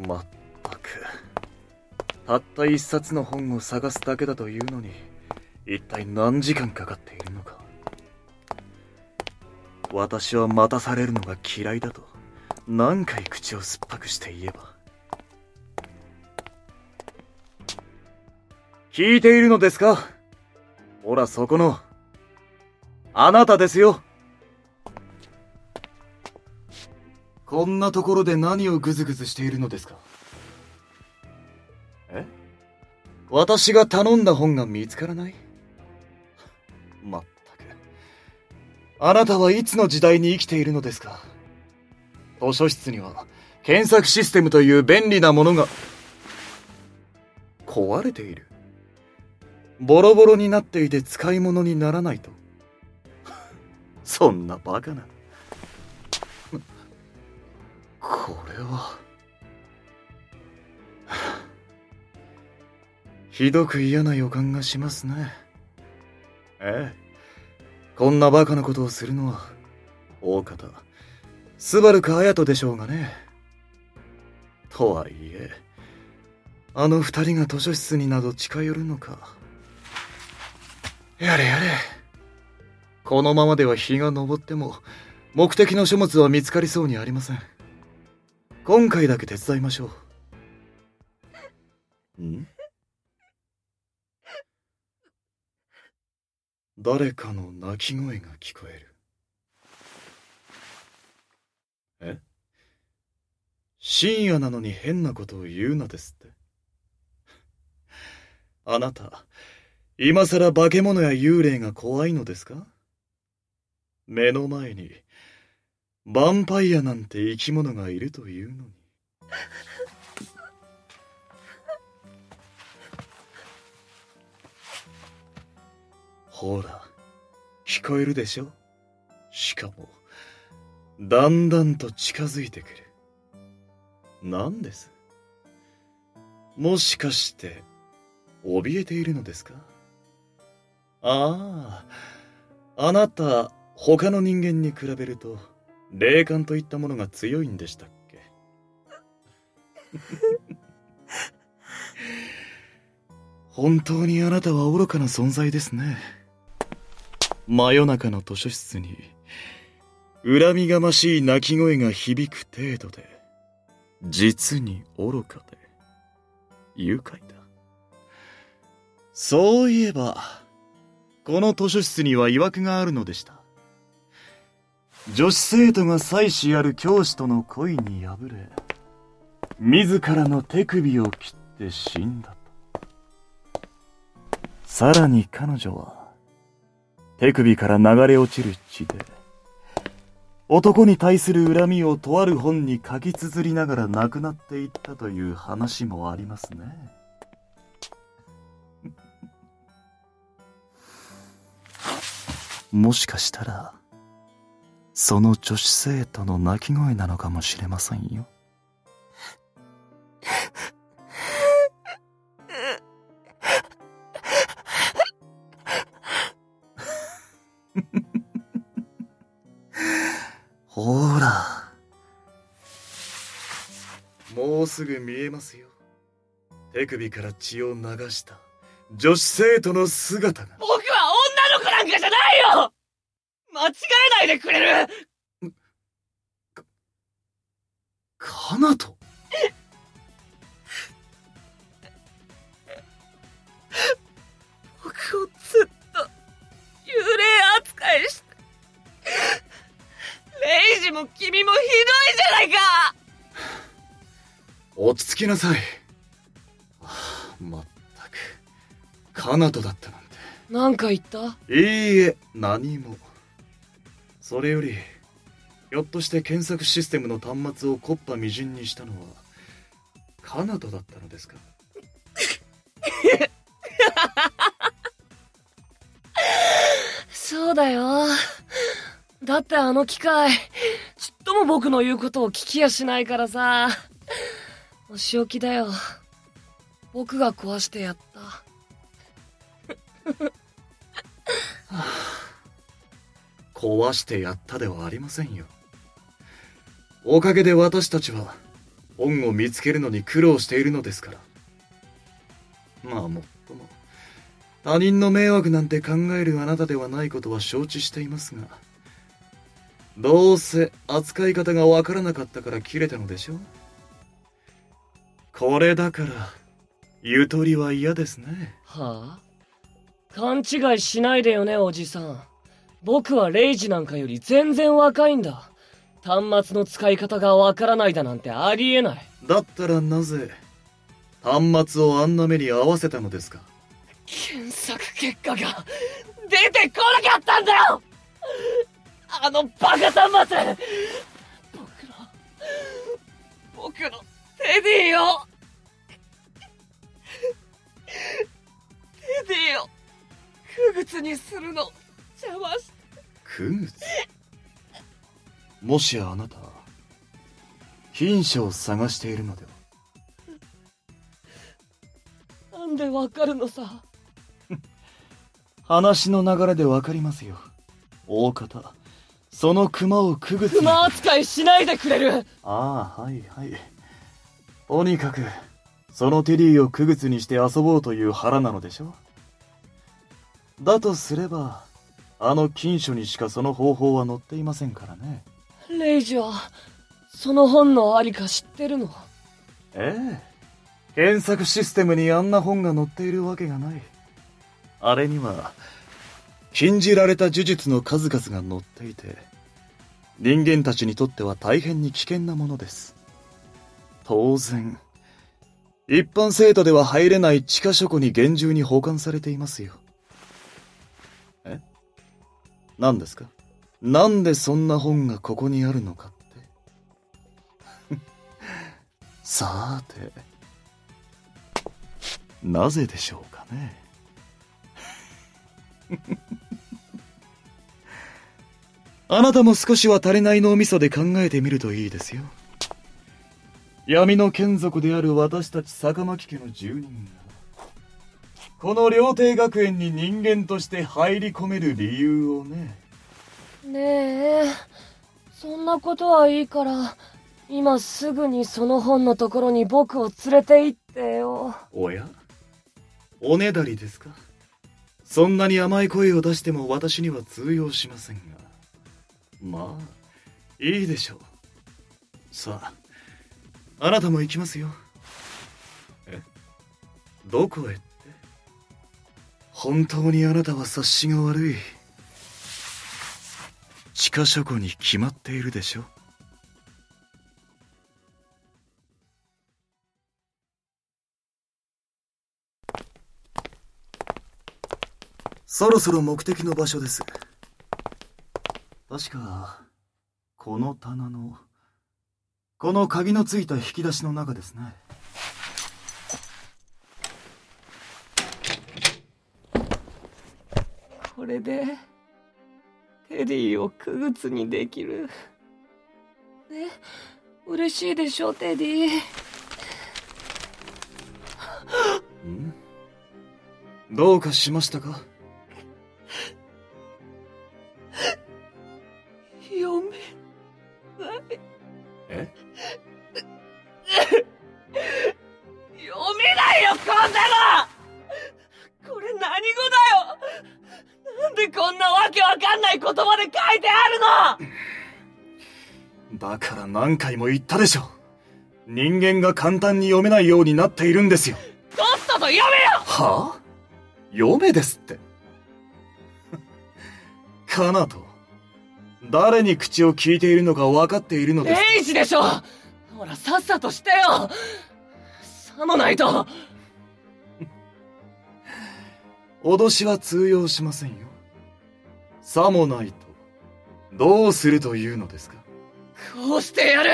まったく。たった一冊の本を探すだけだというのに、一体何時間かかっているのか。私は待たされるのが嫌いだと、何回口を酸っぱくして言えば。聞いているのですか？ほらそこの、あなたですよ。こんなところで何をグズグズしているのですか？え？私が頼んだ本が見つからない？まったく。あなたはいつの時代に生きているのですか？図書室には検索システムという便利なものが壊れている？ボロボロになっていて使い物にならないと。そんなバカな。これは。ひどく嫌な予感がしますね。ええ。こんなバカなことをするのは、大方、スバルか綾人でしょうがね。とはいえ、あの二人が図書室になど近寄るのか。やれやれ。このままでは日が昇っても、目的の書物は見つかりそうにありません。今回だけ手伝いましょう。ん？誰かの泣き声が聞こえる。え？深夜なのに変なことを言うなですって。あなた、今さら化け物や幽霊が怖いのですか？目の前に、ヴァンパイアなんて生き物がいるというのに。ほら、聞こえるでしょ？しかも、だんだんと近づいてくる。何です？もしかして、怯えているのですか？ああ、あなた、他の人間に比べると、霊感といったものが強いんでしたっけ？本当にあなたは愚かな存在ですね。真夜中の図書室に、恨みがましい泣き声が響く程度で、実に愚かで、愉快だ。そういえば、この図書室には曰くがあるのでした。女子生徒が妻子ある教師との恋に破れ、自らの手首を切って死んだと。さらに彼女は、手首から流れ落ちる血で、男に対する恨みをとある本に書き綴りながら亡くなっていったという話もありますね。もしかしたら、その女子生徒の泣き声なのかもしれませんよ。ほら。もうすぐ見えますよ。手首から血を流した女子生徒の姿が。僕は女の子なんかじゃないよ間違えないでくれるか、かなと僕をずっと幽霊扱いして。レイジも君もひどいじゃないか落ち着きなさい。はあまったく。カナトだったなんて。なんか言った？いいえ、何も。それより、ひょっとして検索システムの端末をコッパみじんにしたのは、カナトだったのですか？そうだよ。だってあの機械、ちっとも僕の言うことを聞きやしないからさ。お仕置きだよ。僕が壊してやった。壊してやったではありませんよ。おかげで私たちは、本を見つけるのに苦労しているのですから。まあもっとも。他人の迷惑なんて考えるあなたではないことは承知していますがどうせ扱い方がわからなかったから切れたのでしょう。これだからゆとりは嫌ですね。はあ？勘違いしないでよねおじさん。僕はレイジなんかより全然若いんだ。端末の使い方がわからないだなんてありえない。だったらなぜ端末をあんな目に合わせたのですか？検索結果が出てこなかったんだよ！あのバカ端末！僕の僕のテディをテディを区別にするの区別もしやあなた品種を探しているのでは？なんでわかるのさ？話の流れでわかりますよ。大方その熊を区別熊扱いしないでくれる！ああはいはい。とにかくそのテディを区別にして遊ぼうという腹なのでしょだとすればあの禁書にしかその方法は載っていませんからね。レイジはその本のありか知ってるの？ええ。検索システムにあんな本が載っているわけがない。あれには禁じられた呪術の数々が載っていて人間たちにとっては大変に危険なものです。当然一般生徒では入れない地下書庫に厳重に保管されていますよ。え何ですか？なんでそんな本がここにあるのかって。さーて。なぜでしょうかね？あなたも少しは足りない脳みそで考えてみるといいですよ。闇の眷属である私たち坂巻家の住人がこの料亭学園に人間として入り込める理由をね。ねえ。そんなことはいいから今すぐにその本のところに僕を連れて行ってよ。おや？おねだりですか？そんなに甘い声を出しても私には通用しませんが。まあいいでしょう。さああなたも行きますよ。えどこへ本当にあなたは察しが悪い。地下書庫に決まっているでしょ。そろそろ目的の場所です。確かこの棚のこの鍵のついた引き出しの中ですね。れでテディを区別にできる。ね嬉しいでしょテディん？どうかしましたか？読めない。え？言葉で書いてあるの！だから何回も言ったでしょ人間が簡単に読めないようになっているんですよ。とっとと読めよ！はあ？読めですって。かなと。誰に口を聞いているのか分かっているのです。レイジでしょ！ほらさっさとしてよ！さもないと！脅しは通用しませんよさもないと。どうするというのですか？こうしてやる。